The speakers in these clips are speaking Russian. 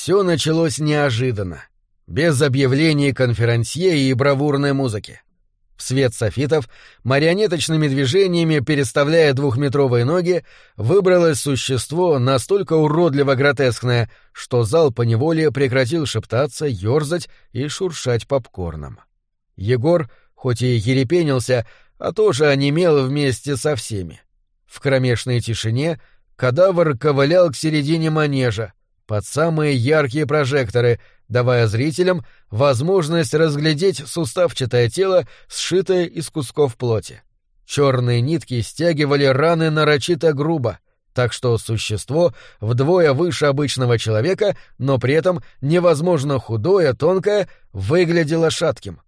Все началось неожиданно, без объявлений конферансье и бравурной музыки. В свет софитов, марионеточными движениями переставляя двухметровые ноги, выбралось существо настолько уродливо-гротескное, что зал поневоле прекратил шептаться, ёрзать и шуршать попкорном. Егор, хоть и ерепенился, а тоже онемел вместе со всеми. В кромешной тишине кадавр ковылял к середине манежа, под самые яркие прожекторы, давая зрителям возможность разглядеть суставчатое тело, сшитое из кусков плоти. Черные нитки стягивали раны нарочито грубо, так что существо вдвое выше обычного человека, но при этом невозможно худое, тонкое, выглядело шатким.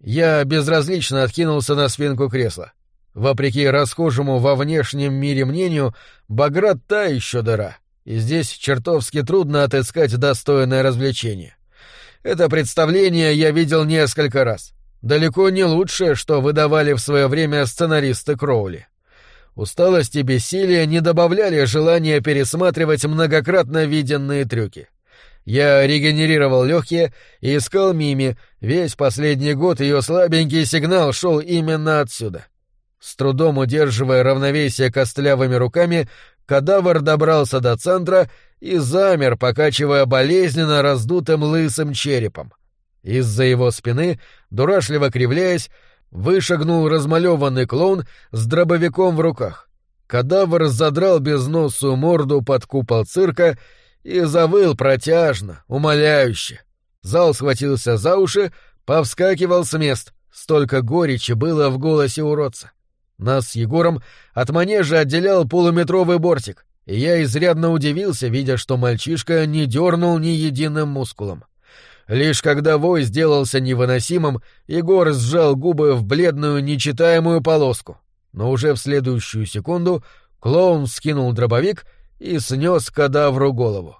Я безразлично откинулся на спинку кресла. Вопреки расхожему во внешнем мире мнению, Баграт та еще дыра и здесь чертовски трудно отыскать достойное развлечение. Это представление я видел несколько раз. Далеко не лучшее, что выдавали в свое время сценаристы Кроули. Усталость и бессилие не добавляли желания пересматривать многократно виденные трюки. Я регенерировал легкие и искал Мими, весь последний год ее слабенький сигнал шел именно отсюда. С трудом удерживая равновесие костлявыми руками, кадавр добрался до центра и замер, покачивая болезненно раздутым лысым черепом. Из-за его спины, дурашливо кривляясь, вышагнул размалеванный клоун с дробовиком в руках. Кадавр задрал безносую морду под купол цирка и завыл протяжно, умоляюще. Зал схватился за уши, повскакивал с мест. Столько горечи было в голосе уродца. Нас с Егором от манежа отделял полуметровый бортик, и я изрядно удивился, видя, что мальчишка не дернул ни единым мускулом. Лишь когда вой сделался невыносимым, Егор сжал губы в бледную нечитаемую полоску. Но уже в следующую секунду клоун скинул дробовик и снес кадавру голову.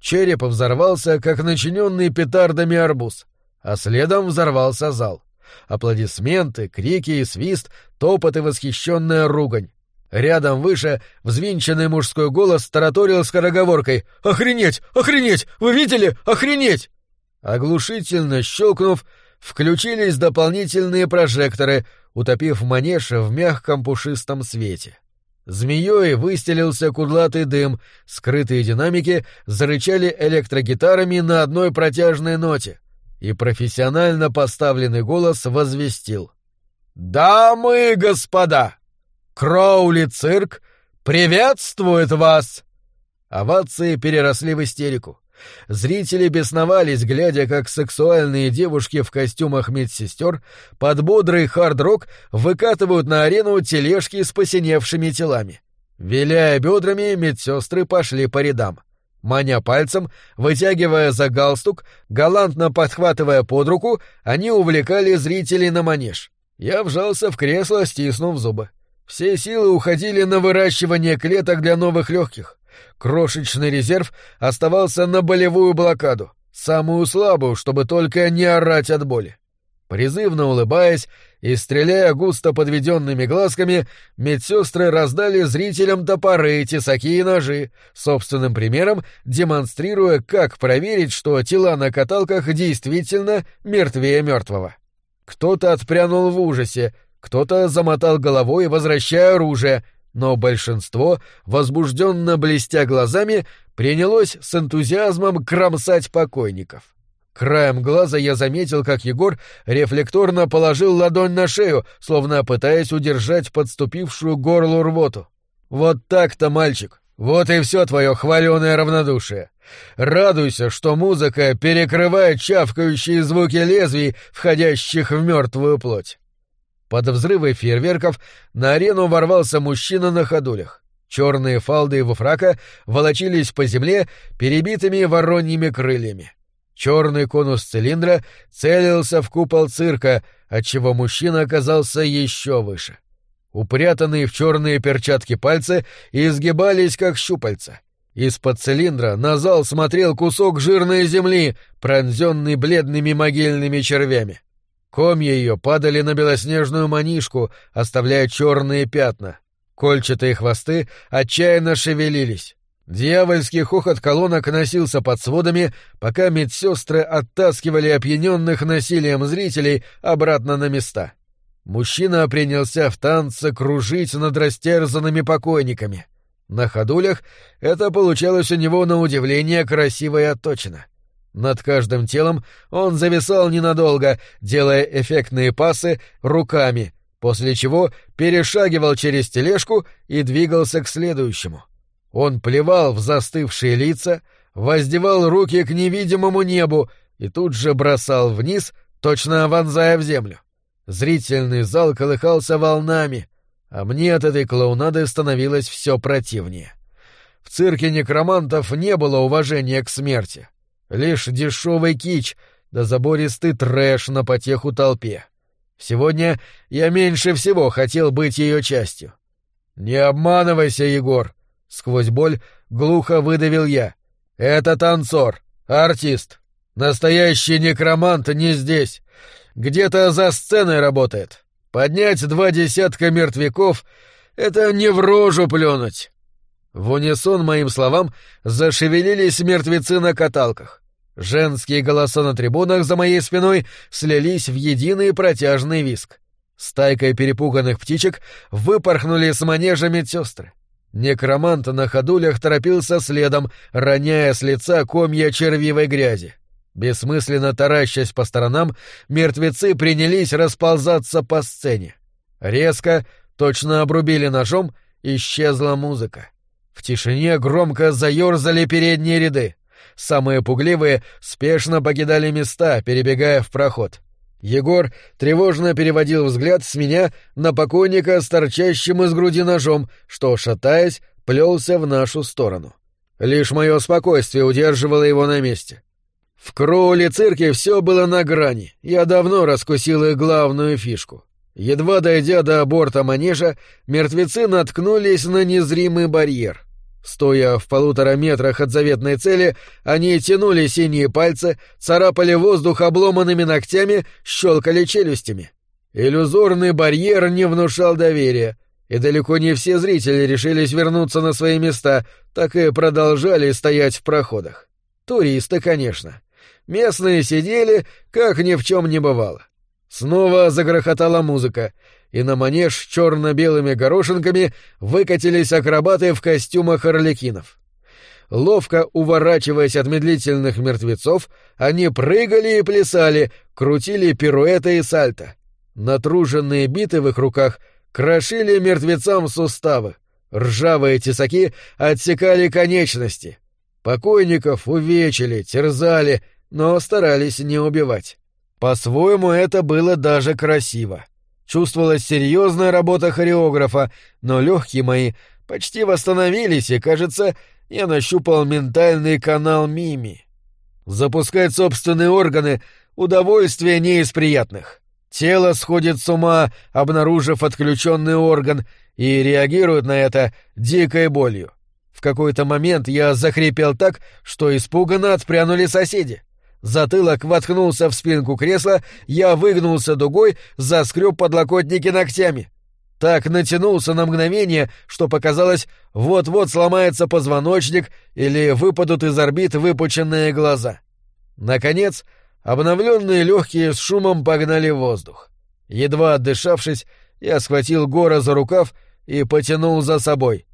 Череп взорвался, как начиненный петардами арбуз, а следом взорвался зал. Аплодисменты, крики и свист, топот и восхищенная ругань. Рядом выше взвинченный мужской голос тараторил скороговоркой «Охренеть! Охренеть! Вы видели? Охренеть!» Оглушительно щелкнув, включились дополнительные прожекторы, утопив манеж в мягком пушистом свете. Змеей выстелился кудлатый дым, скрытые динамики зарычали электрогитарами на одной протяжной ноте и профессионально поставленный голос возвестил. «Дамы и господа! Кроули цирк приветствует вас!» Овации переросли в истерику. Зрители бесновались, глядя, как сексуальные девушки в костюмах медсестер под бодрый хард-рок выкатывают на арену тележки с посиневшими телами. Виляя бедрами, медсестры пошли по рядам. Маня пальцем, вытягивая за галстук, галантно подхватывая под руку, они увлекали зрителей на манеж. Я вжался в кресло, стиснув зубы. Все силы уходили на выращивание клеток для новых легких. Крошечный резерв оставался на болевую блокаду, самую слабую, чтобы только не орать от боли. Призывно улыбаясь и стреляя густо подведенными глазками, медсестры раздали зрителям топоры, тесаки и ножи, собственным примером демонстрируя, как проверить, что тела на каталках действительно мертвее мертвого. Кто-то отпрянул в ужасе, кто-то замотал головой, возвращая оружие, но большинство, возбужденно блестя глазами, принялось с энтузиазмом кромсать покойников. Краем глаза я заметил, как Егор рефлекторно положил ладонь на шею, словно пытаясь удержать подступившую горлу рвоту. «Вот так-то, мальчик! Вот и все твое хваленое равнодушие! Радуйся, что музыка перекрывает чавкающие звуки лезвий, входящих в мертвую плоть!» Под взрывы фейерверков на арену ворвался мужчина на ходулях. Черные фалды его фрака волочились по земле перебитыми вороньими крыльями. Черный конус цилиндра целился в купол цирка, отчего мужчина оказался еще выше. Упрятанные в черные перчатки пальцы изгибались, как щупальца. Из-под цилиндра на зал смотрел кусок жирной земли, пронзенный бледными могильными червями. Комья ее падали на белоснежную манишку, оставляя черные пятна. Кольчатые хвосты отчаянно шевелились. Дьявольский хохот колонок носился под сводами, пока медсестры оттаскивали опьяненных насилием зрителей обратно на места. Мужчина принялся в танце кружить над растерзанными покойниками. На ходулях это получалось у него на удивление красиво и отточено. Над каждым телом он зависал ненадолго, делая эффектные пасы руками, после чего перешагивал через тележку и двигался к следующему. Он плевал в застывшие лица, воздевал руки к невидимому небу и тут же бросал вниз, точно вонзая в землю. Зрительный зал колыхался волнами, а мне от этой клоунады становилось все противнее. В цирке некромантов не было уважения к смерти. Лишь дешевый кич да забористый трэш на потеху толпе. Сегодня я меньше всего хотел быть ее частью. «Не обманывайся, Егор!» — сквозь боль глухо выдавил я. «Это танцор, артист. Настоящий некромант не здесь. Где-то за сценой работает. Поднять два десятка мертвяков — это не в рожу плюнуть. В унисон моим словам зашевелились мертвецы на каталках. Женские голоса на трибунах за моей спиной слились в единый протяжный виск. Стайкой перепуганных птичек выпорхнули с манежа медсестры. Некромант на ходулях торопился следом, роняя с лица комья червивой грязи. Бессмысленно таращась по сторонам, мертвецы принялись расползаться по сцене. Резко, точно обрубили ножом, исчезла музыка. В тишине громко заерзали передние ряды. Самые пугливые спешно покидали места, перебегая в проход. Егор тревожно переводил взгляд с меня на покойника с торчащим из груди ножом, что, шатаясь, плелся в нашу сторону. Лишь мое спокойствие удерживало его на месте. В Кроуле цирке все было на грани, я давно раскусил их главную фишку. Едва дойдя до борта манежа, мертвецы наткнулись на незримый барьер. Стоя в полутора метрах от заветной цели, они тянули синие пальцы, царапали воздух обломанными ногтями, щелкали челюстями. Иллюзорный барьер не внушал доверия, и далеко не все зрители решились вернуться на свои места, так и продолжали стоять в проходах. Туристы, конечно. Местные сидели, как ни в чем не бывало. Снова загрохотала музыка, и на манеж черно-белыми горошинками выкатились акробаты в костюмах орликинов. Ловко уворачиваясь от медлительных мертвецов, они прыгали и плясали, крутили пируэты и сальто. Натруженные биты в их руках крошили мертвецам суставы. Ржавые тесаки отсекали конечности. Покойников увечили, терзали, но старались не убивать. По-своему это было даже красиво. Чувствовалась серьезная работа хореографа, но легкие мои почти восстановились, и, кажется, я нащупал ментальный канал Мими. Запускать собственные органы — удовольствие не из приятных. Тело сходит с ума, обнаружив отключенный орган, и реагирует на это дикой болью. В какой-то момент я захрипел так, что испуганно отпрянули соседи. Затылок воткнулся в спинку кресла, я выгнулся дугой, заскреб подлокотники ногтями. Так натянулся на мгновение, что показалось, вот-вот сломается позвоночник или выпадут из орбит выпученные глаза. Наконец, обновленные легкие с шумом погнали воздух. Едва отдышавшись, я схватил Гора за рукав и потянул за собой.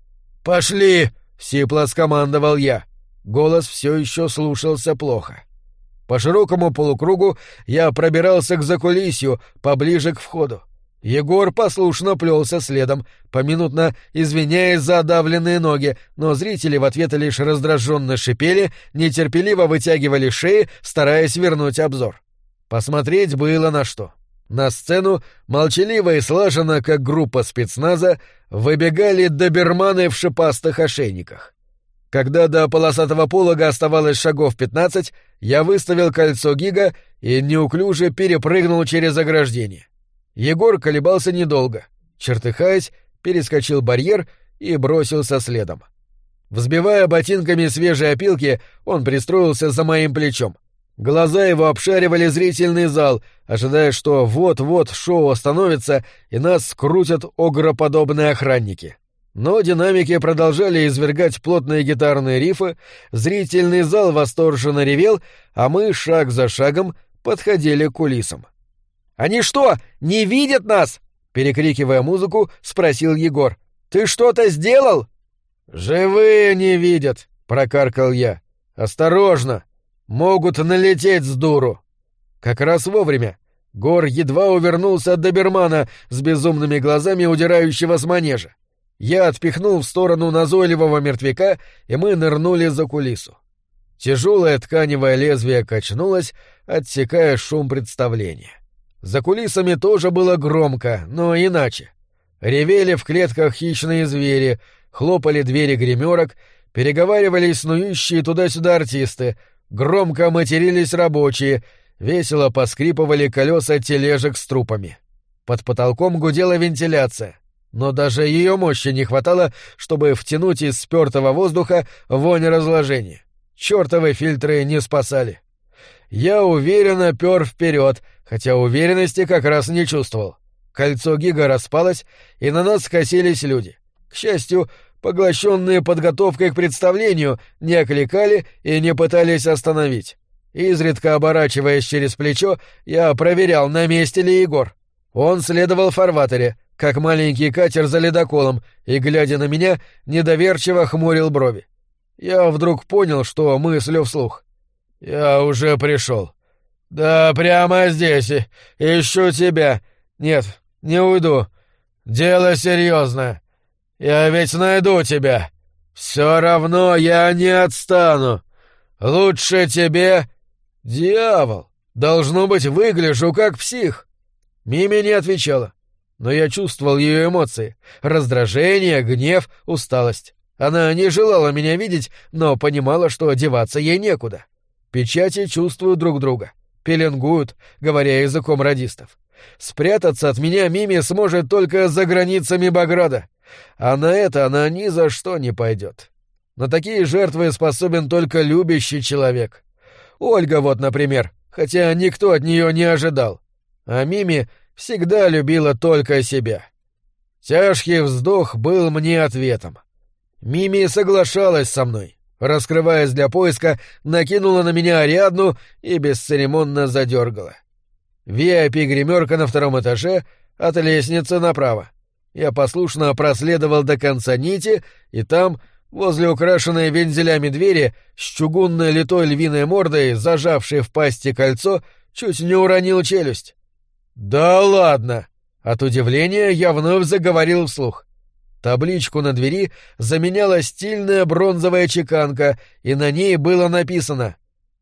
«Пошли!» — сипло скомандовал я. Голос все еще слушался плохо. — по широкому полукругу я пробирался к закулисью, поближе к входу. Егор послушно плелся следом, поминутно извиняясь за давленные ноги, но зрители в ответ лишь раздраженно шипели, нетерпеливо вытягивали шеи, стараясь вернуть обзор. Посмотреть было на что. На сцену, молчаливо и слаженно, как группа спецназа, выбегали доберманы в шипастых ошейниках. Когда до полосатого полога оставалось шагов пятнадцать, я выставил кольцо Гига и неуклюже перепрыгнул через ограждение. Егор колебался недолго. Чертыхаясь, перескочил барьер и бросился следом. Взбивая ботинками свежие опилки, он пристроился за моим плечом. Глаза его обшаривали зрительный зал, ожидая, что вот-вот шоу остановится и нас скрутят огроподобные охранники. Но динамики продолжали извергать плотные гитарные рифы, зрительный зал восторженно ревел, а мы шаг за шагом подходили к кулисам. «Они что, не видят нас?» — перекрикивая музыку, спросил Егор. «Ты что-то сделал?» «Живые не видят», — прокаркал я. «Осторожно! Могут налететь с дуру!» Как раз вовремя. Гор едва увернулся от добермана с безумными глазами, удирающего с манежа. Я отпихнул в сторону назойливого мертвяка, и мы нырнули за кулису. Тяжелое тканевое лезвие качнулось, отсекая шум представления. За кулисами тоже было громко, но иначе. Ревели в клетках хищные звери, хлопали двери гримерок, переговаривались снующие туда-сюда артисты, громко матерились рабочие, весело поскрипывали колеса тележек с трупами. Под потолком гудела вентиляция, но даже ее мощи не хватало, чтобы втянуть из спертого воздуха вонь разложения. Чёртовы фильтры не спасали. Я уверенно пёр вперед, хотя уверенности как раз не чувствовал. Кольцо Гига распалось, и на нас скосились люди. К счастью, поглощенные подготовкой к представлению, не окликали и не пытались остановить. Изредка оборачиваясь через плечо, я проверял, на месте ли Егор. Он следовал фарватере, как маленький катер за ледоколом, и, глядя на меня, недоверчиво хмурил брови. Я вдруг понял, что мыслю вслух. «Я уже пришел. Да прямо здесь. Ищу тебя. Нет, не уйду. Дело серьезное. Я ведь найду тебя. Все равно я не отстану. Лучше тебе... Дьявол! Должно быть, выгляжу как псих. Мими не отвечала. Но я чувствовал ее эмоции. Раздражение, гнев, усталость. Она не желала меня видеть, но понимала, что одеваться ей некуда. Печати чувствуют друг друга. Пеленгуют, говоря языком радистов. Спрятаться от меня Мими сможет только за границами Баграда а на это она ни за что не пойдет. На такие жертвы способен только любящий человек. Ольга вот, например, хотя никто от нее не ожидал. А Мими всегда любила только себя. Тяжкий вздох был мне ответом. Мими соглашалась со мной, раскрываясь для поиска, накинула на меня Ариадну и бесцеремонно задергала. VIP-гримерка на втором этаже, от лестницы направо. Я послушно проследовал до конца нити, и там, возле украшенной вензелями двери, с чугунной литой львиной мордой, зажавшей в пасти кольцо, чуть не уронил челюсть. «Да ладно!» От удивления я вновь заговорил вслух. Табличку на двери заменяла стильная бронзовая чеканка, и на ней было написано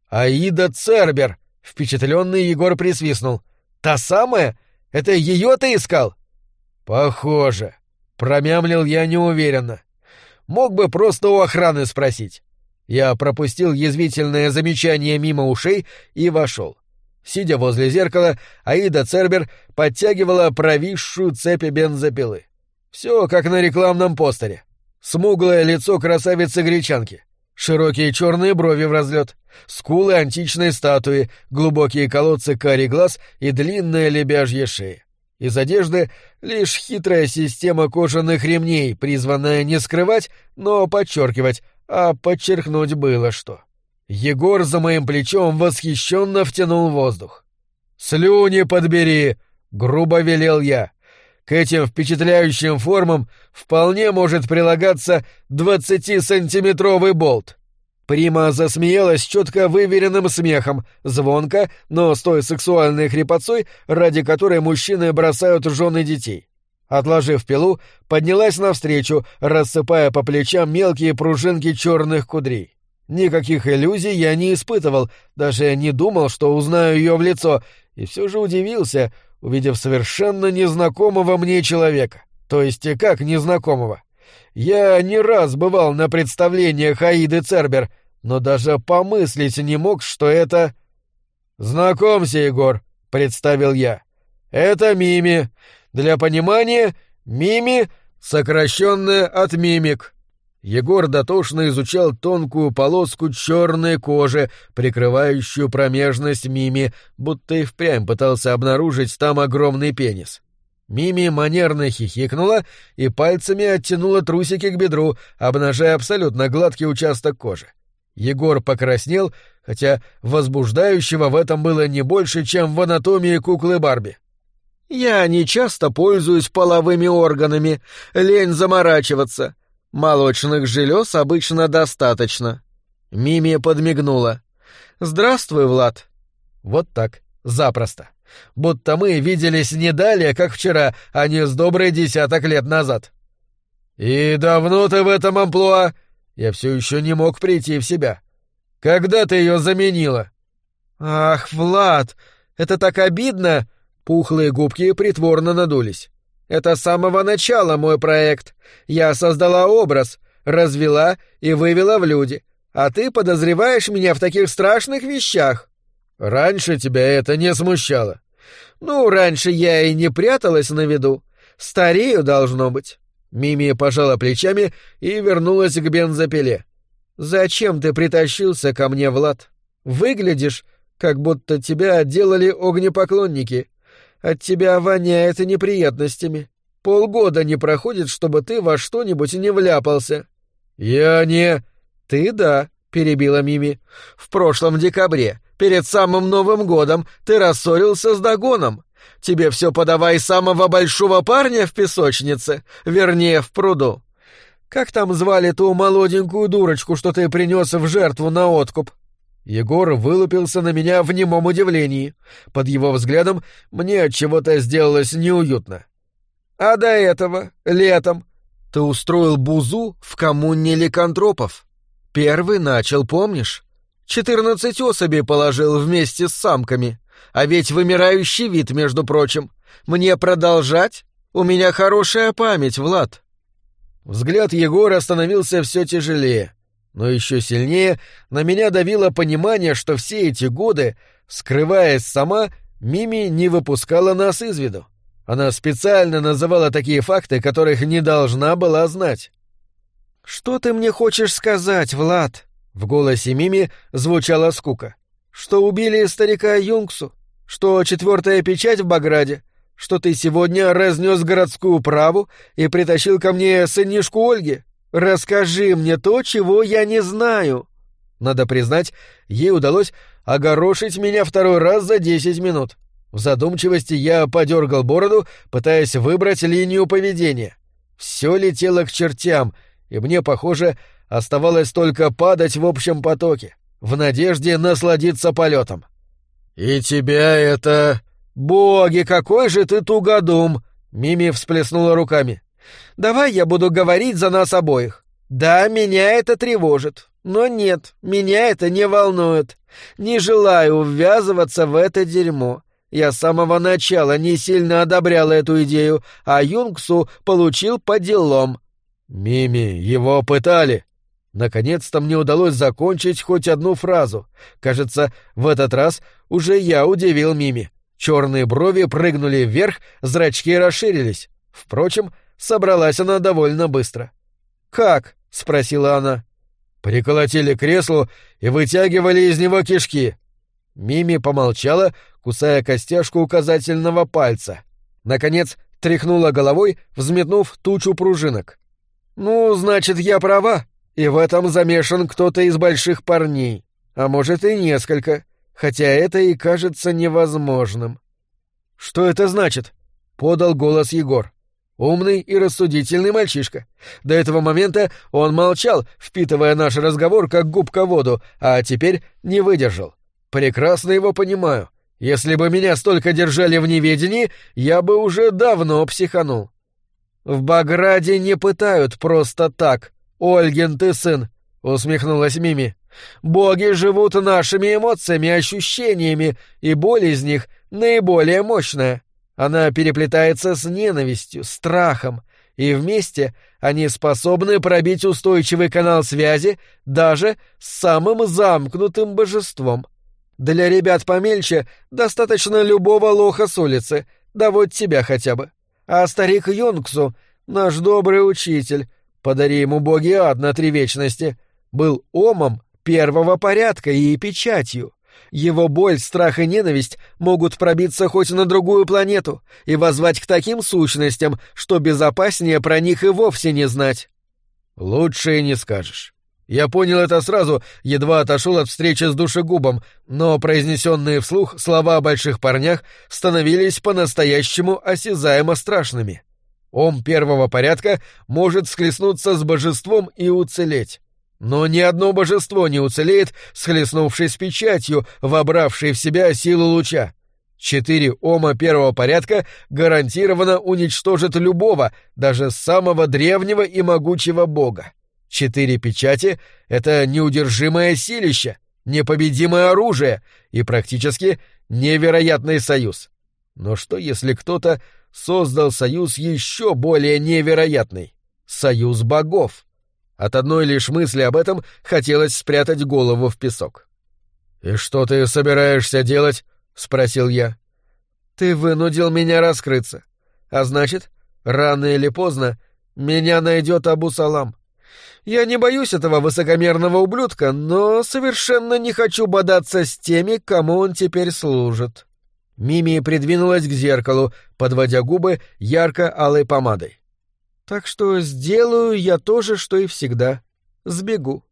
«Аида Цербер!» Впечатленный Егор присвистнул. «Та самая? Это ее ты искал?» «Похоже», — промямлил я неуверенно. «Мог бы просто у охраны спросить». Я пропустил язвительное замечание мимо ушей и вошел. Сидя возле зеркала, Аида Цербер подтягивала провисшую цепь бензопилы. Все как на рекламном постере. Смуглое лицо красавицы-гречанки, широкие черные брови в разлет, скулы античной статуи, глубокие колодцы карий глаз и длинная лебяжья шея. Из одежды лишь хитрая система кожаных ремней, призванная не скрывать, но подчеркивать, а подчеркнуть было что. Егор за моим плечом восхищенно втянул воздух. «Слюни подбери!» — грубо велел я. К этим впечатляющим формам вполне может прилагаться двадцатисантиметровый болт. Прима засмеялась четко выверенным смехом, звонко, но с той сексуальной хрипотцой, ради которой мужчины бросают жены детей. Отложив пилу, поднялась навстречу, рассыпая по плечам мелкие пружинки черных кудрей. Никаких иллюзий я не испытывал, даже не думал, что узнаю ее в лицо, и все же удивился, увидев совершенно незнакомого мне человека. То есть как незнакомого? Я не раз бывал на представлениях Аиды Цербер, но даже помыслить не мог, что это... «Знакомься, Егор», — представил я. «Это Мими. Для понимания, Мими — сокращенное от мимик». Егор дотошно изучал тонкую полоску черной кожи, прикрывающую промежность Мими, будто и впрямь пытался обнаружить там огромный пенис. Мими манерно хихикнула и пальцами оттянула трусики к бедру, обнажая абсолютно гладкий участок кожи. Егор покраснел, хотя возбуждающего в этом было не больше, чем в анатомии куклы Барби. «Я не часто пользуюсь половыми органами, лень заморачиваться. Молочных желез обычно достаточно». Мими подмигнула. «Здравствуй, Влад». Вот так, запросто будто мы виделись не далее, как вчера, а не с добрый десяток лет назад. И давно ты в этом амплуа? Я все еще не мог прийти в себя. Когда ты ее заменила? Ах, Влад, это так обидно! Пухлые губки притворно надулись. Это с самого начала мой проект. Я создала образ, развела и вывела в люди. А ты подозреваешь меня в таких страшных вещах. Раньше тебя это не смущало. Ну, раньше я и не пряталась на виду. Старею должно быть. Мими пожала плечами и вернулась к бензопиле. Зачем ты притащился ко мне, Влад? Выглядишь, как будто тебя отделали огнепоклонники. От тебя воняет неприятностями. Полгода не проходит, чтобы ты во что-нибудь не вляпался. Я не... Ты да, перебила Мими. В прошлом декабре Перед самым Новым годом ты рассорился с Дагоном. Тебе все подавай самого большого парня в песочнице, вернее, в пруду. Как там звали ту молоденькую дурочку, что ты принес в жертву на откуп?» Егор вылупился на меня в немом удивлении. Под его взглядом мне от чего-то сделалось неуютно. «А до этого, летом, ты устроил бузу в коммуне ликантропов. Первый начал, помнишь? Четырнадцать особей положил вместе с самками. А ведь вымирающий вид, между прочим. Мне продолжать? У меня хорошая память, Влад. Взгляд Егора становился все тяжелее. Но еще сильнее на меня давило понимание, что все эти годы, скрываясь сама, Мими не выпускала нас из виду. Она специально называла такие факты, которых не должна была знать. «Что ты мне хочешь сказать, Влад?» В голосе Мими звучала скука. «Что убили старика Юнгсу? Что четвертая печать в Баграде? Что ты сегодня разнес городскую праву и притащил ко мне сынишку Ольги? Расскажи мне то, чего я не знаю!» Надо признать, ей удалось огорошить меня второй раз за десять минут. В задумчивости я подергал бороду, пытаясь выбрать линию поведения. Все летело к чертям, и мне, похоже, Оставалось только падать в общем потоке, в надежде насладиться полетом. «И тебя это...» «Боги, какой же ты тугодум!» Мими всплеснула руками. «Давай я буду говорить за нас обоих. Да, меня это тревожит. Но нет, меня это не волнует. Не желаю ввязываться в это дерьмо. Я с самого начала не сильно одобрял эту идею, а Юнгсу получил по делам». «Мими, его пытали», Наконец-то мне удалось закончить хоть одну фразу. Кажется, в этот раз уже я удивил Мими. Черные брови прыгнули вверх, зрачки расширились. Впрочем, собралась она довольно быстро. «Как?» — спросила она. «Приколотили креслу и вытягивали из него кишки». Мими помолчала, кусая костяшку указательного пальца. Наконец, тряхнула головой, взметнув тучу пружинок. «Ну, значит, я права», и в этом замешан кто-то из больших парней, а может и несколько, хотя это и кажется невозможным. Что это значит? подал голос Егор. Умный и рассудительный мальчишка. До этого момента он молчал, впитывая наш разговор как губка воду, а теперь не выдержал. Прекрасно его понимаю. Если бы меня столько держали в неведении, я бы уже давно психанул. В Баграде не пытают просто так, «Ольгин ты сын!» — усмехнулась Мими. «Боги живут нашими эмоциями, ощущениями, и боль из них наиболее мощная. Она переплетается с ненавистью, страхом, и вместе они способны пробить устойчивый канал связи даже с самым замкнутым божеством. Для ребят помельче достаточно любого лоха с улицы, да вот тебя хотя бы. А старик Йонгсу, наш добрый учитель, подари ему боги ад на три вечности, был омом первого порядка и печатью. Его боль, страх и ненависть могут пробиться хоть на другую планету и возвать к таким сущностям, что безопаснее про них и вовсе не знать. Лучше и не скажешь. Я понял это сразу, едва отошел от встречи с душегубом, но произнесенные вслух слова о больших парнях становились по-настоящему осязаемо страшными. Ом первого порядка может схлестнуться с божеством и уцелеть. Но ни одно божество не уцелеет, схлестнувшись печатью, вобравшей в себя силу луча. Четыре ома первого порядка гарантированно уничтожат любого, даже самого древнего и могучего бога. Четыре печати — это неудержимое силище, непобедимое оружие и практически невероятный союз. Но что если кто-то создал союз еще более невероятный? Союз богов. От одной лишь мысли об этом хотелось спрятать голову в песок. «И что ты собираешься делать?» — спросил я. «Ты вынудил меня раскрыться. А значит, рано или поздно меня найдет Абу Салам. Я не боюсь этого высокомерного ублюдка, но совершенно не хочу бодаться с теми, кому он теперь служит». Мими придвинулась к зеркалу, подводя губы ярко-алой помадой. «Так что сделаю я то же, что и всегда. Сбегу».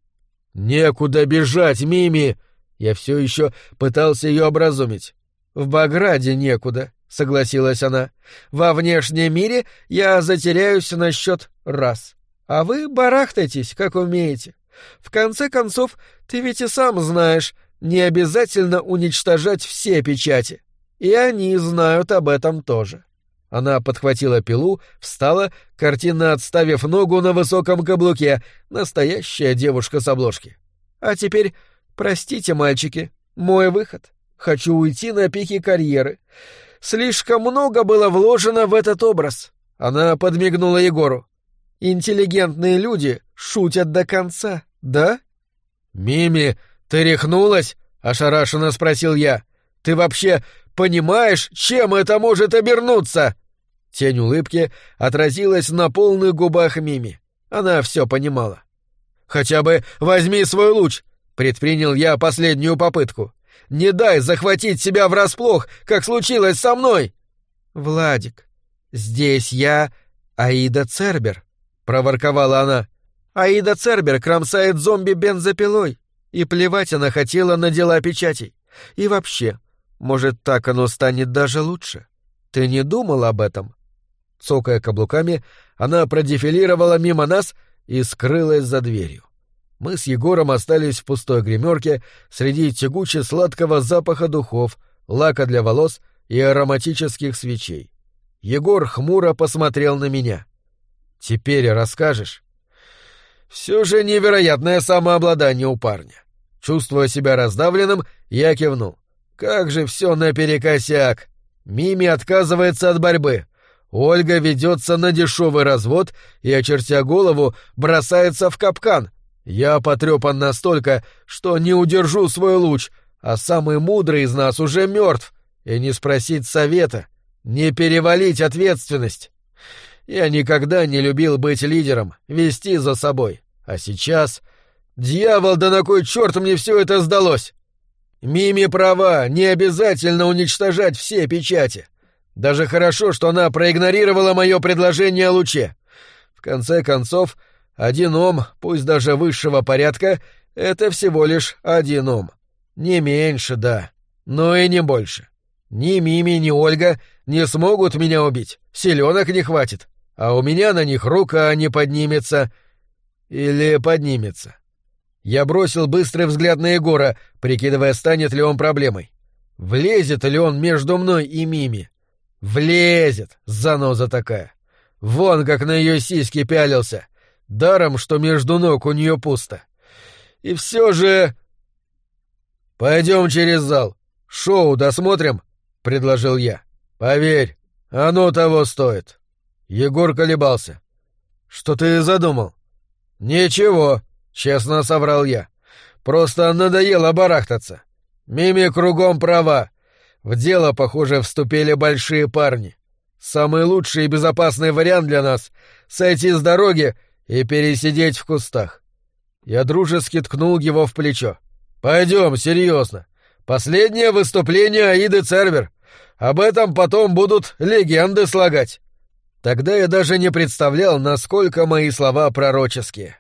«Некуда бежать, Мими!» Я все еще пытался ее образумить. «В Баграде некуда», — согласилась она. «Во внешнем мире я затеряюсь на счет раз. А вы барахтайтесь, как умеете. В конце концов, ты ведь и сам знаешь, не обязательно уничтожать все печати. И они знают об этом тоже. Она подхватила пилу, встала, картинно отставив ногу на высоком каблуке, настоящая девушка с обложки. А теперь, простите, мальчики, мой выход. Хочу уйти на пике карьеры. Слишком много было вложено в этот образ. Она подмигнула Егору. Интеллигентные люди шутят до конца, да? Мими, ты рехнулась? ошарашенно спросил я. Ты вообще понимаешь, чем это может обернуться? Тень улыбки отразилась на полных губах Мими. Она все понимала. Хотя бы возьми свой луч, предпринял я последнюю попытку. Не дай захватить себя врасплох, как случилось со мной. Владик, здесь я Аида Цербер проворковала она. Аида Цербер кромсает зомби бензопилой. И плевать она хотела на дела печатей. И вообще, может, так оно станет даже лучше. Ты не думал об этом? Цокая каблуками, она продефилировала мимо нас и скрылась за дверью. Мы с Егором остались в пустой гримерке среди тягуче-сладкого запаха духов, лака для волос и ароматических свечей. Егор хмуро посмотрел на меня. Теперь расскажешь? Все же невероятное самообладание у парня. Чувствуя себя раздавленным, я кивнул. Как же все наперекосяк! Мими отказывается от борьбы. Ольга ведется на дешевый развод и, очертя голову, бросается в капкан. Я потрепан настолько, что не удержу свой луч, а самый мудрый из нас уже мертв. И не спросить совета, не перевалить ответственность. Я никогда не любил быть лидером, вести за собой. А сейчас... Дьявол, да на кой черт мне все это сдалось? Мими права, не обязательно уничтожать все печати. Даже хорошо, что она проигнорировала мое предложение о луче. В конце концов, один ом, пусть даже высшего порядка, это всего лишь один ом. Не меньше, да, но и не больше. Ни Мими, ни Ольга не смогут меня убить, селенок не хватит а у меня на них рука не поднимется. Или поднимется. Я бросил быстрый взгляд на Егора, прикидывая, станет ли он проблемой. Влезет ли он между мной и Мими? Влезет, заноза такая. Вон как на ее сиськи пялился. Даром, что между ног у нее пусто. И все же... Пойдем через зал. Шоу досмотрим, — предложил я. Поверь, оно того стоит. Егор колебался. «Что ты задумал?» «Ничего», — честно соврал я. «Просто надоело барахтаться. Мими кругом права. В дело, похоже, вступили большие парни. Самый лучший и безопасный вариант для нас — сойти с дороги и пересидеть в кустах». Я дружески ткнул его в плечо. «Пойдем, серьезно. Последнее выступление Аиды Цербер. Об этом потом будут легенды слагать. Тогда я даже не представлял, насколько мои слова пророческие.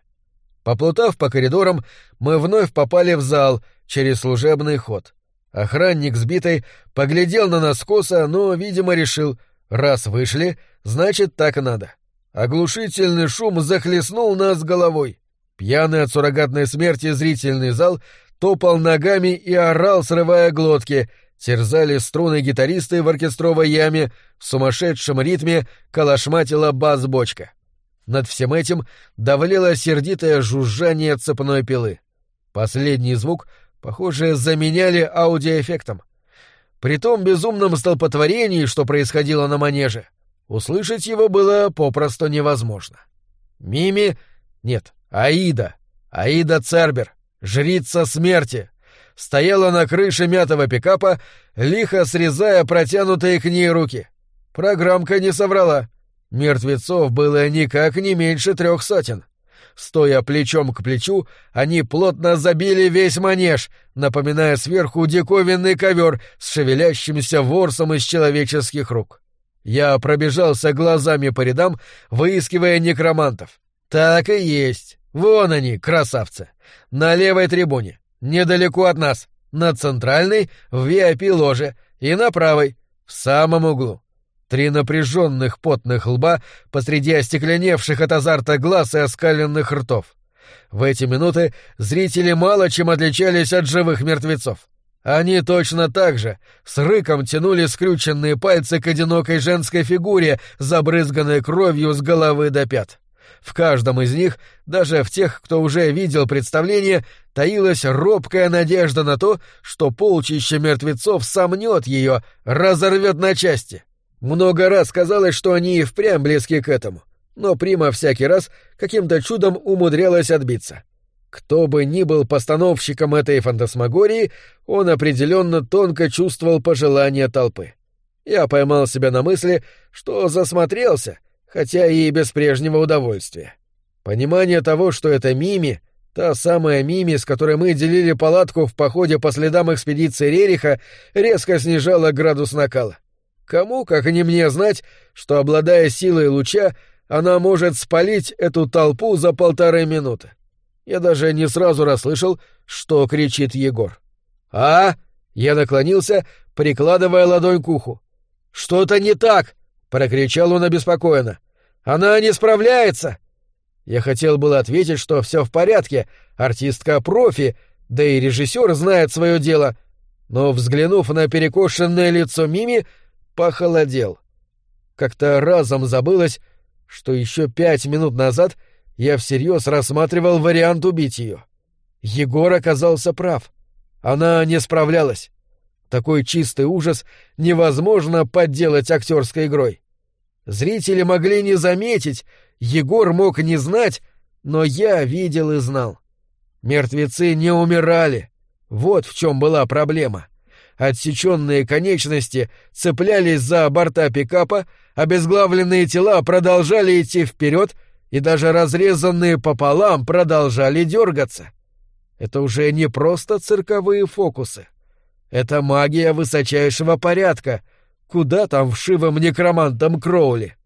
Поплутав по коридорам, мы вновь попали в зал через служебный ход. Охранник сбитый поглядел на нас косо, но, видимо, решил, раз вышли, значит, так надо. Оглушительный шум захлестнул нас головой. Пьяный от суррогатной смерти зрительный зал топал ногами и орал, срывая глотки, терзали струны гитаристы в оркестровой яме, в сумасшедшем ритме калашматила бас-бочка. Над всем этим давлело сердитое жужжание цепной пилы. Последний звук, похоже, заменяли аудиоэффектом. При том безумном столпотворении, что происходило на манеже, услышать его было попросту невозможно. Мими... Нет, Аида. Аида Цербер. Жрица смерти. Стояла на крыше мятого пикапа, лихо срезая протянутые к ней руки. Программка не соврала. Мертвецов было никак не меньше трех сотен. Стоя плечом к плечу, они плотно забили весь манеж, напоминая сверху диковинный ковер с шевелящимся ворсом из человеческих рук. Я пробежался глазами по рядам, выискивая некромантов. Так и есть. Вон они, красавцы. На левой трибуне, недалеко от нас, на центральной, в VIP-ложе, и на правой, в самом углу. Три напряженных потных лба посреди остекленевших от азарта глаз и оскаленных ртов. В эти минуты зрители мало чем отличались от живых мертвецов. Они точно так же с рыком тянули скрюченные пальцы к одинокой женской фигуре, забрызганной кровью с головы до пят. В каждом из них, даже в тех, кто уже видел представление, таилась робкая надежда на то, что полчище мертвецов сомнет ее, разорвет на части. Много раз казалось, что они и впрямь близки к этому, но Прима всякий раз каким-то чудом умудрялась отбиться. Кто бы ни был постановщиком этой фантасмагории, он определенно тонко чувствовал пожелания толпы. Я поймал себя на мысли, что засмотрелся, хотя и без прежнего удовольствия. Понимание того, что это Мими, та самая Мими, с которой мы делили палатку в походе по следам экспедиции Рериха, резко снижало градус накала. Кому, как не мне, знать, что, обладая силой луча, она может спалить эту толпу за полторы минуты. Я даже не сразу расслышал, что кричит Егор. «А?» — я наклонился, прикладывая ладонь к уху. «Что-то не так!» — прокричал он обеспокоенно. «Она не справляется!» Я хотел было ответить, что все в порядке, артистка профи, да и режиссер знает свое дело, но, взглянув на перекошенное лицо Мими, похолодел. Как-то разом забылось, что еще пять минут назад я всерьез рассматривал вариант убить ее. Егор оказался прав. Она не справлялась. Такой чистый ужас невозможно подделать актерской игрой. Зрители могли не заметить, Егор мог не знать, но я видел и знал. Мертвецы не умирали. Вот в чем была проблема. Отсеченные конечности цеплялись за борта пикапа, обезглавленные тела продолжали идти вперед, и даже разрезанные пополам продолжали дергаться. Это уже не просто цирковые фокусы. Это магия высочайшего порядка. Куда там вшивым некромантом Кроули?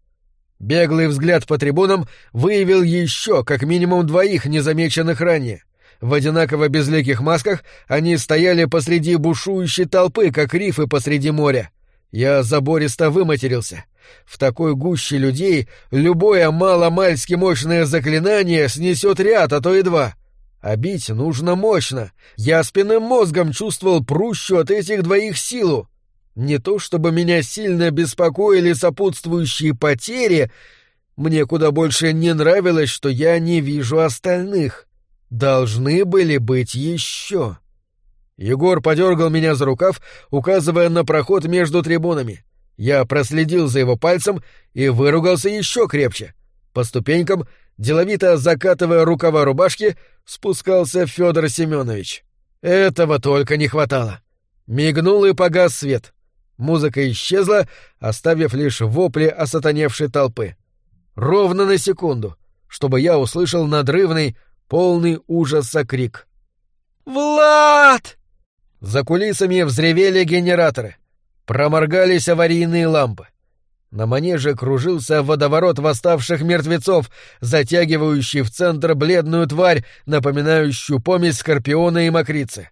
Беглый взгляд по трибунам выявил еще как минимум двоих незамеченных ранее. В одинаково безликих масках они стояли посреди бушующей толпы, как рифы посреди моря. Я забористо выматерился. В такой гуще людей любое маломальски мощное заклинание снесет ряд, а то и два. А бить нужно мощно. Я спинным мозгом чувствовал прущую от этих двоих силу. Не то чтобы меня сильно беспокоили сопутствующие потери, мне куда больше не нравилось, что я не вижу остальных. Должны были быть еще. Егор подергал меня за рукав, указывая на проход между трибунами. Я проследил за его пальцем и выругался еще крепче. По ступенькам, деловито закатывая рукава рубашки, спускался Федор Семенович. Этого только не хватало. Мигнул и погас свет. Музыка исчезла, оставив лишь вопли осатаневшей толпы. Ровно на секунду, чтобы я услышал надрывный, полный ужаса крик. «Влад!» За кулисами взревели генераторы. Проморгались аварийные лампы. На манеже кружился водоворот восставших мертвецов, затягивающий в центр бледную тварь, напоминающую помесь скорпиона и мокрицы.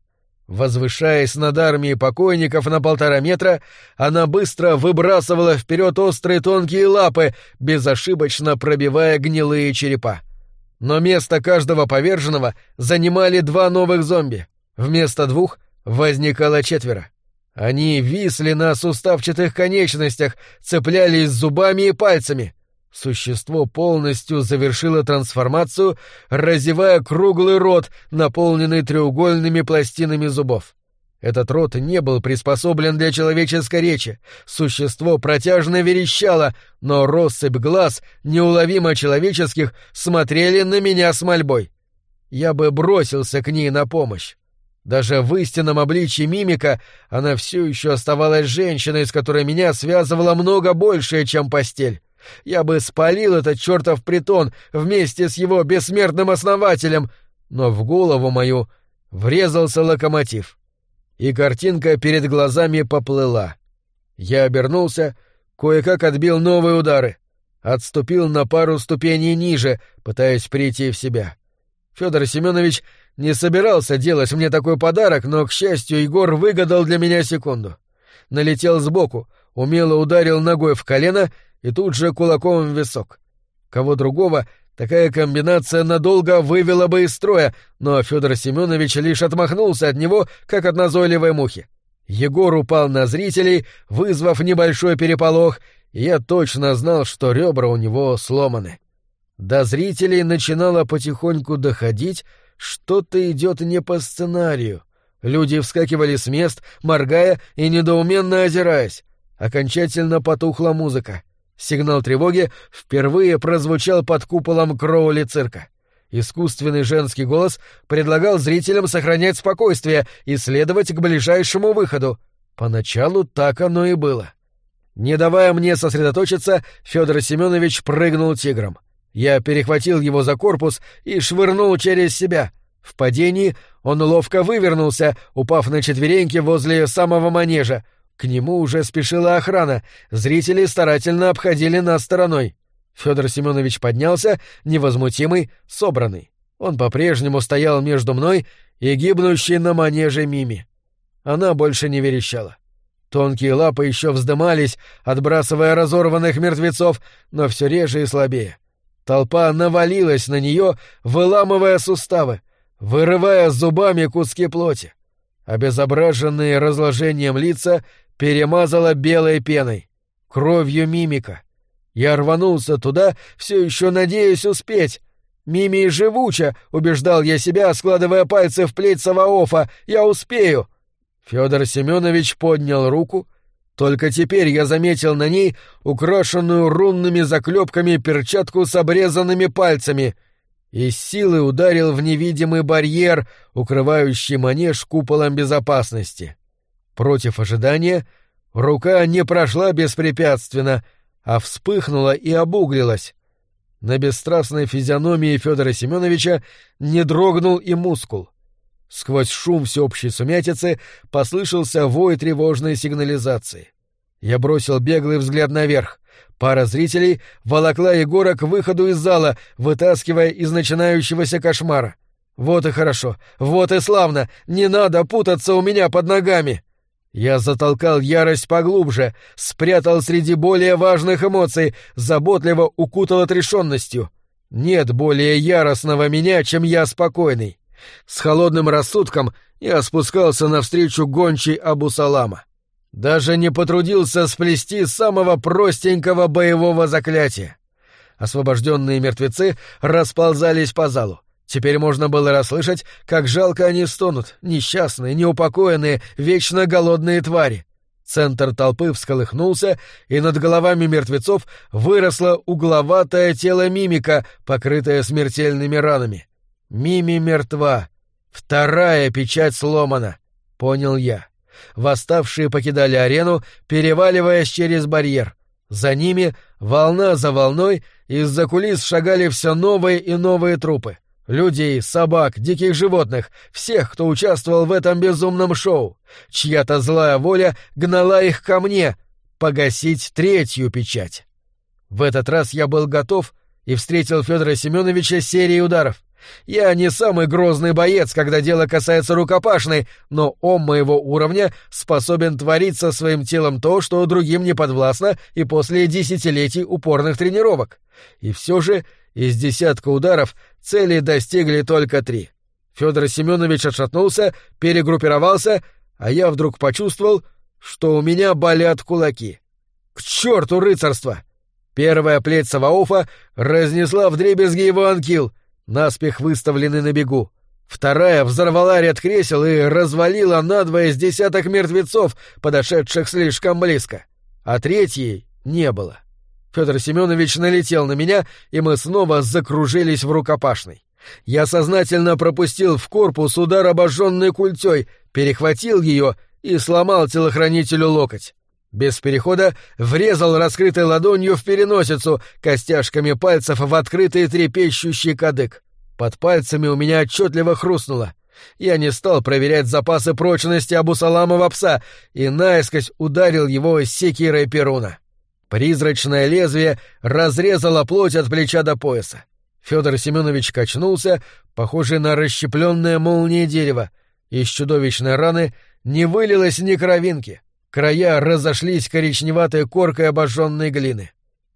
Возвышаясь над армией покойников на полтора метра, она быстро выбрасывала вперед острые тонкие лапы, безошибочно пробивая гнилые черепа. Но место каждого поверженного занимали два новых зомби. Вместо двух возникало четверо. Они висли на суставчатых конечностях, цеплялись зубами и пальцами. Существо полностью завершило трансформацию, разевая круглый рот, наполненный треугольными пластинами зубов. Этот рот не был приспособлен для человеческой речи. Существо протяжно верещало, но россыпь глаз, неуловимо человеческих, смотрели на меня с мольбой. Я бы бросился к ней на помощь. Даже в истинном обличии мимика она все еще оставалась женщиной, с которой меня связывало много большее, чем постель. Я бы спалил этот чертов притон вместе с его бессмертным основателем, но в голову мою врезался локомотив. И картинка перед глазами поплыла. Я обернулся, кое-как отбил новые удары, отступил на пару ступеней ниже, пытаясь прийти в себя. Федор Семенович не собирался делать мне такой подарок, но, к счастью, Егор выгадал для меня секунду. Налетел сбоку, умело ударил ногой в колено и тут же кулаком в висок. Кого другого такая комбинация надолго вывела бы из строя, но Федор Семенович лишь отмахнулся от него, как от назойливой мухи. Егор упал на зрителей, вызвав небольшой переполох, и я точно знал, что ребра у него сломаны. До зрителей начинало потихоньку доходить, что-то идет не по сценарию. Люди вскакивали с мест, моргая и недоуменно озираясь. Окончательно потухла музыка. Сигнал тревоги впервые прозвучал под куполом Кроули цирка. Искусственный женский голос предлагал зрителям сохранять спокойствие и следовать к ближайшему выходу. Поначалу так оно и было. Не давая мне сосредоточиться, Федор Семенович прыгнул тигром. Я перехватил его за корпус и швырнул через себя. В падении он ловко вывернулся, упав на четвереньки возле самого манежа. К нему уже спешила охрана, зрители старательно обходили нас стороной. Федор Семенович поднялся, невозмутимый, собранный. Он по-прежнему стоял между мной и гибнущей на манеже Мими. Она больше не верещала. Тонкие лапы еще вздымались, отбрасывая разорванных мертвецов, но все реже и слабее. Толпа навалилась на нее, выламывая суставы, вырывая зубами куски плоти. Обезображенные разложением лица перемазала белой пеной, кровью мимика. Я рванулся туда, все еще надеясь успеть. Мими живуча, убеждал я себя, складывая пальцы в плеть Саваофа. Я успею. Федор Семенович поднял руку — только теперь я заметил на ней украшенную рунными заклепками перчатку с обрезанными пальцами и с силой ударил в невидимый барьер, укрывающий манеж куполом безопасности. Против ожидания рука не прошла беспрепятственно, а вспыхнула и обуглилась. На бесстрастной физиономии Федора Семеновича не дрогнул и мускул. Сквозь шум всеобщей сумятицы послышался вой тревожной сигнализации. Я бросил беглый взгляд наверх. Пара зрителей волокла Егора к выходу из зала, вытаскивая из начинающегося кошмара. Вот и хорошо, вот и славно, не надо путаться у меня под ногами. Я затолкал ярость поглубже, спрятал среди более важных эмоций, заботливо укутал отрешенностью. Нет более яростного меня, чем я спокойный. С холодным рассудком я спускался навстречу гончей Абу-Салама. Даже не потрудился сплести самого простенького боевого заклятия. Освобожденные мертвецы расползались по залу. Теперь можно было расслышать, как жалко они стонут, несчастные, неупокоенные, вечно голодные твари. Центр толпы всколыхнулся, и над головами мертвецов выросло угловатое тело мимика, покрытое смертельными ранами. Мими мертва. Вторая печать сломана. Понял я. Восставшие покидали арену, переваливаясь через барьер. За ними, волна за волной, из-за кулис шагали все новые и новые трупы. Людей, собак, диких животных, всех, кто участвовал в этом безумном шоу. Чья-то злая воля гнала их ко мне погасить третью печать. В этот раз я был готов и встретил Федора Семеновича серией ударов. Я не самый грозный боец, когда дело касается рукопашной, но он моего уровня способен творить со своим телом то, что другим не подвластно и после десятилетий упорных тренировок. И все же из десятка ударов цели достигли только три. Федор Семенович отшатнулся, перегруппировался, а я вдруг почувствовал, что у меня болят кулаки. К черту рыцарство! Первая плеть Саваофа разнесла вдребезги его анкил, наспех выставленный на бегу. Вторая взорвала ряд кресел и развалила надвое с десяток мертвецов, подошедших слишком близко. А третьей не было. Федор Семенович налетел на меня, и мы снова закружились в рукопашной. Я сознательно пропустил в корпус удар обожженной культей, перехватил ее и сломал телохранителю локоть. Без перехода врезал раскрытой ладонью в переносицу, костяшками пальцев в открытый трепещущий кадык. Под пальцами у меня отчетливо хрустнуло. Я не стал проверять запасы прочности Абусаламова пса и наискось ударил его секирой Перуна. Призрачное лезвие разрезало плоть от плеча до пояса. Федор Семенович качнулся, похожий на расщепленное молнией дерево. Из чудовищной раны не вылилось ни кровинки. Края разошлись коричневатой коркой обожженной глины.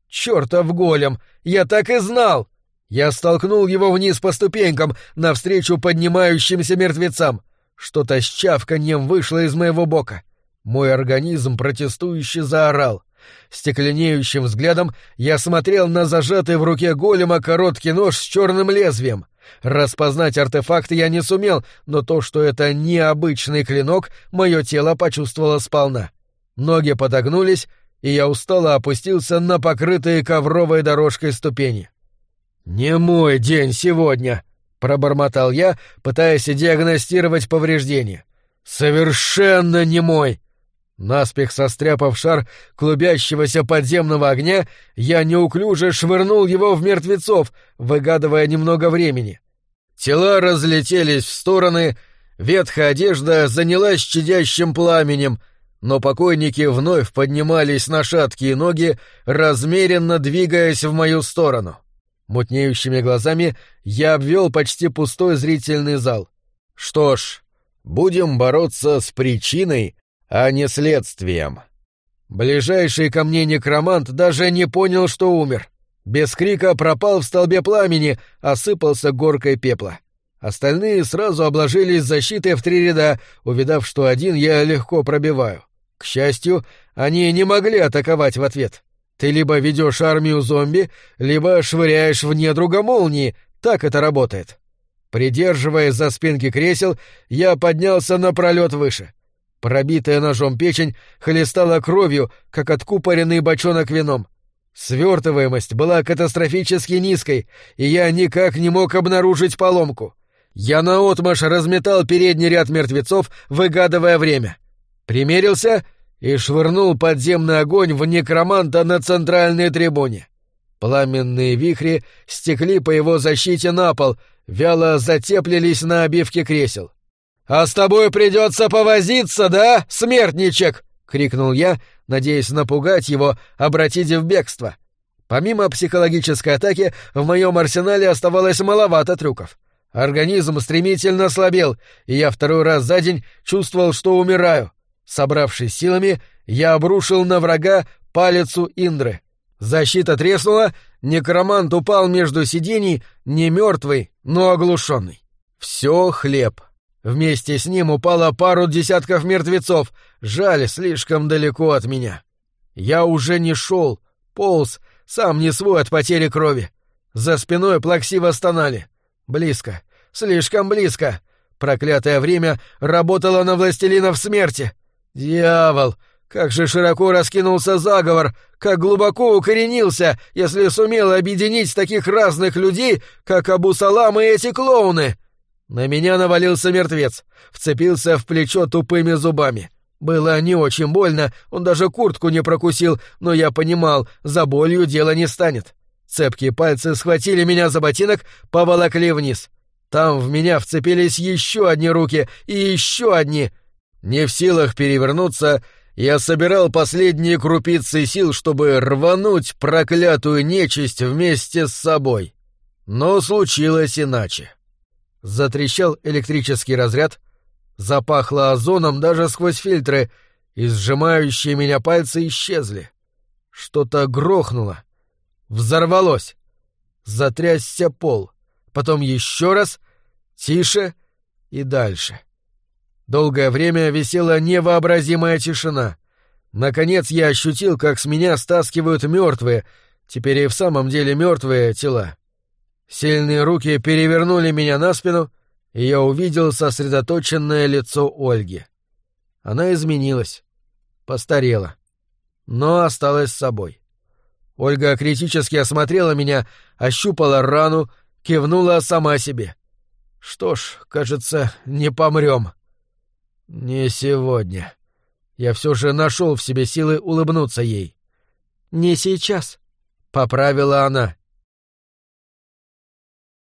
«Чёртов голем! Я так и знал!» Я столкнул его вниз по ступенькам, навстречу поднимающимся мертвецам. Что-то с чавканьем вышло из моего бока. Мой организм протестующе заорал. Стекленеющим взглядом я смотрел на зажатый в руке голема короткий нож с черным лезвием. Распознать артефакт я не сумел, но то, что это необычный клинок, мое тело почувствовало сполна. Ноги подогнулись, и я устало опустился на покрытые ковровой дорожкой ступени. «Не мой день сегодня», — пробормотал я, пытаясь диагностировать повреждения. «Совершенно не мой!» Наспех состряпав шар клубящегося подземного огня, я неуклюже швырнул его в мертвецов, выгадывая немного времени. Тела разлетелись в стороны, ветхая одежда занялась чадящим пламенем, но покойники вновь поднимались на шаткие ноги, размеренно двигаясь в мою сторону. Мутнеющими глазами я обвел почти пустой зрительный зал. Что ж, будем бороться с причиной, а не следствием. Ближайший ко мне некромант даже не понял, что умер. Без крика пропал в столбе пламени, осыпался горкой пепла. Остальные сразу обложились защитой в три ряда, увидав, что один я легко пробиваю. К счастью, они не могли атаковать в ответ. Ты либо ведешь армию зомби, либо швыряешь в недруга молнии. Так это работает. Придерживаясь за спинки кресел, я поднялся на пролет выше. Пробитая ножом печень хлестала кровью, как откупоренный бочонок вином. Свертываемость была катастрофически низкой, и я никак не мог обнаружить поломку. Я наотмашь разметал передний ряд мертвецов, выгадывая время. Примерился и швырнул подземный огонь в некроманта на центральной трибуне. Пламенные вихри стекли по его защите на пол, вяло затеплились на обивке кресел. «А с тобой придется повозиться, да, смертничек?» — крикнул я, надеясь напугать его, обратить в бегство. Помимо психологической атаки, в моем арсенале оставалось маловато трюков. Организм стремительно слабел, и я второй раз за день чувствовал, что умираю. Собравшись силами, я обрушил на врага палицу Индры. Защита треснула, некромант упал между сидений, не мертвый, но оглушенный. Все хлеб. Вместе с ним упало пару десятков мертвецов, жаль, слишком далеко от меня. Я уже не шел, полз, сам не свой от потери крови. За спиной плаксиво стонали. Близко, слишком близко. Проклятое время работало на властелинов смерти. Дьявол! Как же широко раскинулся заговор, как глубоко укоренился, если сумел объединить таких разных людей, как Абу-Салам и эти клоуны! На меня навалился мертвец, вцепился в плечо тупыми зубами. Было не очень больно, он даже куртку не прокусил, но я понимал, за болью дело не станет. Цепкие пальцы схватили меня за ботинок, поволокли вниз. Там в меня вцепились еще одни руки и еще одни. Не в силах перевернуться, я собирал последние крупицы сил, чтобы рвануть проклятую нечисть вместе с собой. Но случилось иначе. Затрещал электрический разряд, запахло озоном даже сквозь фильтры, и сжимающие меня пальцы исчезли. Что-то грохнуло. Взорвалось. Затрясся пол. Потом еще раз, тише и дальше. Долгое время висела невообразимая тишина. Наконец я ощутил, как с меня стаскивают мертвые, теперь и в самом деле мертвые тела. Сильные руки перевернули меня на спину, и я увидел сосредоточенное лицо Ольги. Она изменилась, постарела, но осталась с собой. Ольга критически осмотрела меня, ощупала рану, кивнула сама себе. Что ж, кажется, не помрем. Не сегодня. Я все же нашел в себе силы улыбнуться ей. Не сейчас, поправила она.